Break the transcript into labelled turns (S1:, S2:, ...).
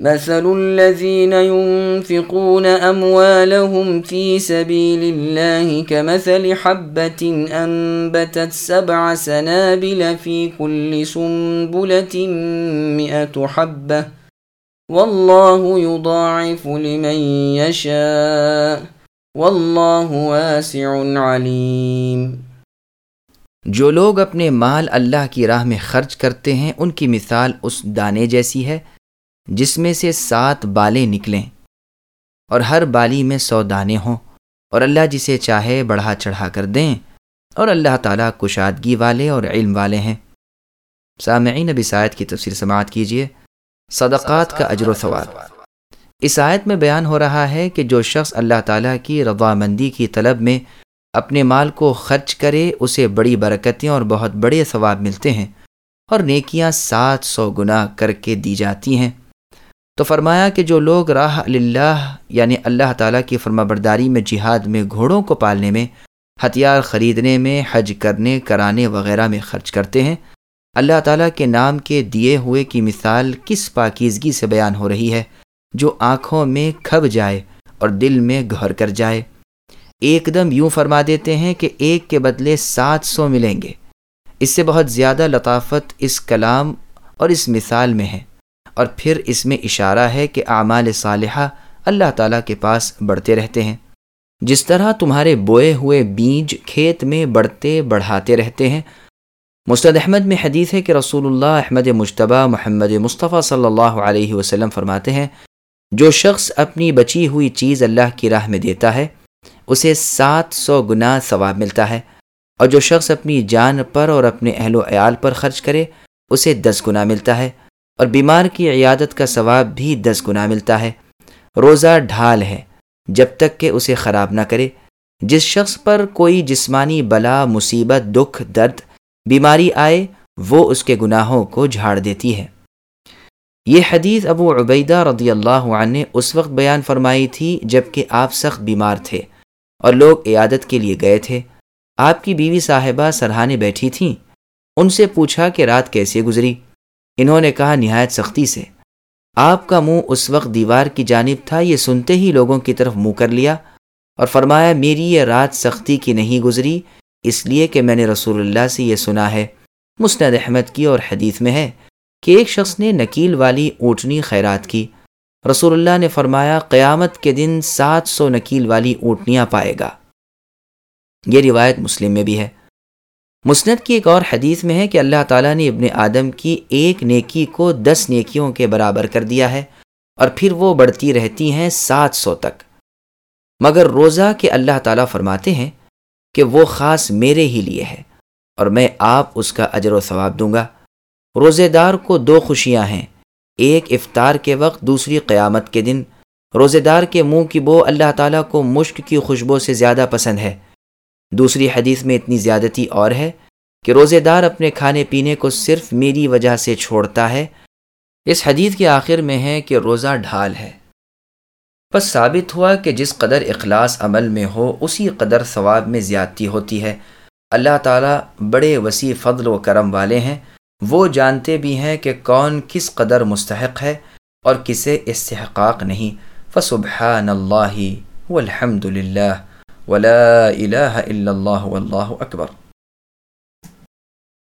S1: مثل الذين ينفقون أموالهم في سبيل الله كمثل حبة أنبتت سبع سنابل في كل سنبلة مئة حبة والله يضاعف لمن يشاء والله واسع عليم
S2: جو لوگ اپنے مال اللہ کی راہ میں خرچ کرتے ہیں، ان کی مثال اس دانے جیسی ہے۔ جس میں سے سات بالیں نکلیں اور ہر بالی میں سو دانے ہوں اور اللہ جسے چاہے بڑھا چڑھا کر دیں اور اللہ تعالیٰ کشادگی والے اور علم والے ہیں۔ سامعین نبی سائد کی تفسیر سماعت کیجیے صدقات کا اجر و ثواب۔ اس آیت میں بیان ہو رہا ہے کہ جو شخص اللہ تعالیٰ کی رضامندی کی طلب میں اپنے مال کو خرچ کرے، اسے بڑی برکتیں اور بہت بڑے ثواب ملتے ہیں اور نیکیاں سات سو گنا کر کے دی جاتی ہیں۔ تو فرمایا کہ جو لوگ راہ اللہ یعنی اللہ تعالیٰ کی فرما برداری میں جہاد میں گھوڑوں کو پالنے میں، ہتھیار خریدنے میں، حج کرنے، کرانے وغیرہ میں خرچ کرتے ہیں، اللہ تعالیٰ کے نام کے دیے ہوئے کی مثال کس پاکیزگی سے بیان ہو رہی ہے؟ جو آنکھوں میں کھب جائے اور دل میں گھر کر جائے۔ ایک دم یوں فرما دیتے ہیں کہ ایک کے بدلے سات سو ملیں گے۔ اس سے بہت زیادہ لطافت اس کلام اور اس مثال میں ہے۔ اور پھر اس میں اشارہ ہے کہ اعمال صالحہ اللہ تعالیٰ کے پاس بڑھتے رہتے ہیں۔ جس طرح تمہارے بوئے ہوئے بیج کھیت میں بڑھتے بڑھاتے رہتے ہیں۔ مستد احمد میں حدیث ہے کہ رسول اللہ احمد مشتبہ محمد مصطفیٰ صلی اللہ علیہ وسلم فرماتے ہیں، جو شخص اپنی بچی ہوئی چیز اللہ کی راہ میں دیتا ہے، اسے سات سو گنا ثواب ملتا ہے۔ اور جو شخص اپنی جان پر اور اپنے اہل و عیال پر خرچ کرے، اسے دس گنا ملتا ہے۔ اور بیمار کی عیادت کا ثواب بھی دس گنا ملتا ہے۔ روزہ ڈھال ہے، جب تک کہ اسے خراب نہ کرے۔ جس شخص پر کوئی جسمانی بلا، مصیبت، دکھ، درد، بیماری آئے، وہ اس کے گناہوں کو جھاڑ دیتی ہے۔ یہ حدیث ابو عبیدہ رضی اللہ عنہ نے اس وقت بیان فرمائی تھی جبکہ آپ سخت بیمار تھے اور لوگ عیادت کے لیے گئے تھے۔ آپ کی بیوی صاحبہ سرحانے بیٹھی تھیں۔ ان سے پوچھا کہ رات کیسے گزری؟ انہوں نے کہا، نہایت سختی سے۔ آپ کا منہ اس وقت دیوار کی جانب تھا، یہ سنتے ہی لوگوں کی طرف منہ کر لیا اور فرمایا، میری یہ رات سختی کی نہیں گزری، اس لیے کہ میں نے رسول اللہ سے یہ سنا ہے۔ مسند احمد کی اور حدیث میں ہے کہ ایک شخص نے نکیل والی اونٹنی خیرات کی۔ رسول اللہ نے فرمایا، قیامت کے دن سات سو نکیل والی اونٹنیاں پائے گا۔ یہ روایت مسلم میں بھی ہے۔ مسند کی ایک اور حدیث میں ہے کہ اللہ تعالیٰ نے ابن آدم کی ایک نیکی کو دس نیکیوں کے برابر کر دیا ہے اور پھر وہ بڑھتی رہتی ہیں سات سو تک۔ مگر روزہ کے اللہ تعالیٰ فرماتے ہیں کہ وہ خاص میرے ہی لیے ہے اور میں آپ اس کا اجر و ثواب دوں گا۔ روزے دار کو دو خوشیاں ہیں، ایک افطار کے وقت، دوسری قیامت کے دن۔ روزے دار کے منہ کی بو اللہ تعالیٰ کو مشک کی خوشبو سے زیادہ پسند ہے۔ دوسری حدیث میں اتنی زیادتی اور ہے کہ روزے دار اپنے کھانے پینے کو صرف میری وجہ سے چھوڑتا ہے۔ اس حدیث کے آخر میں ہے کہ روزہ ڈھال ہے۔ بس ثابت ہوا کہ جس قدر اخلاص عمل میں ہو، اسی قدر ثواب میں زیادتی ہوتی ہے۔ اللہ تعالیٰ بڑے وسیع فضل و کرم والے ہیں۔ وہ جانتے بھی ہیں کہ کون کس قدر مستحق ہے اور کسے استحقاق نہیں۔ فسبحان اللہ والحمد للہ ولا إله إلا الله والله أكبر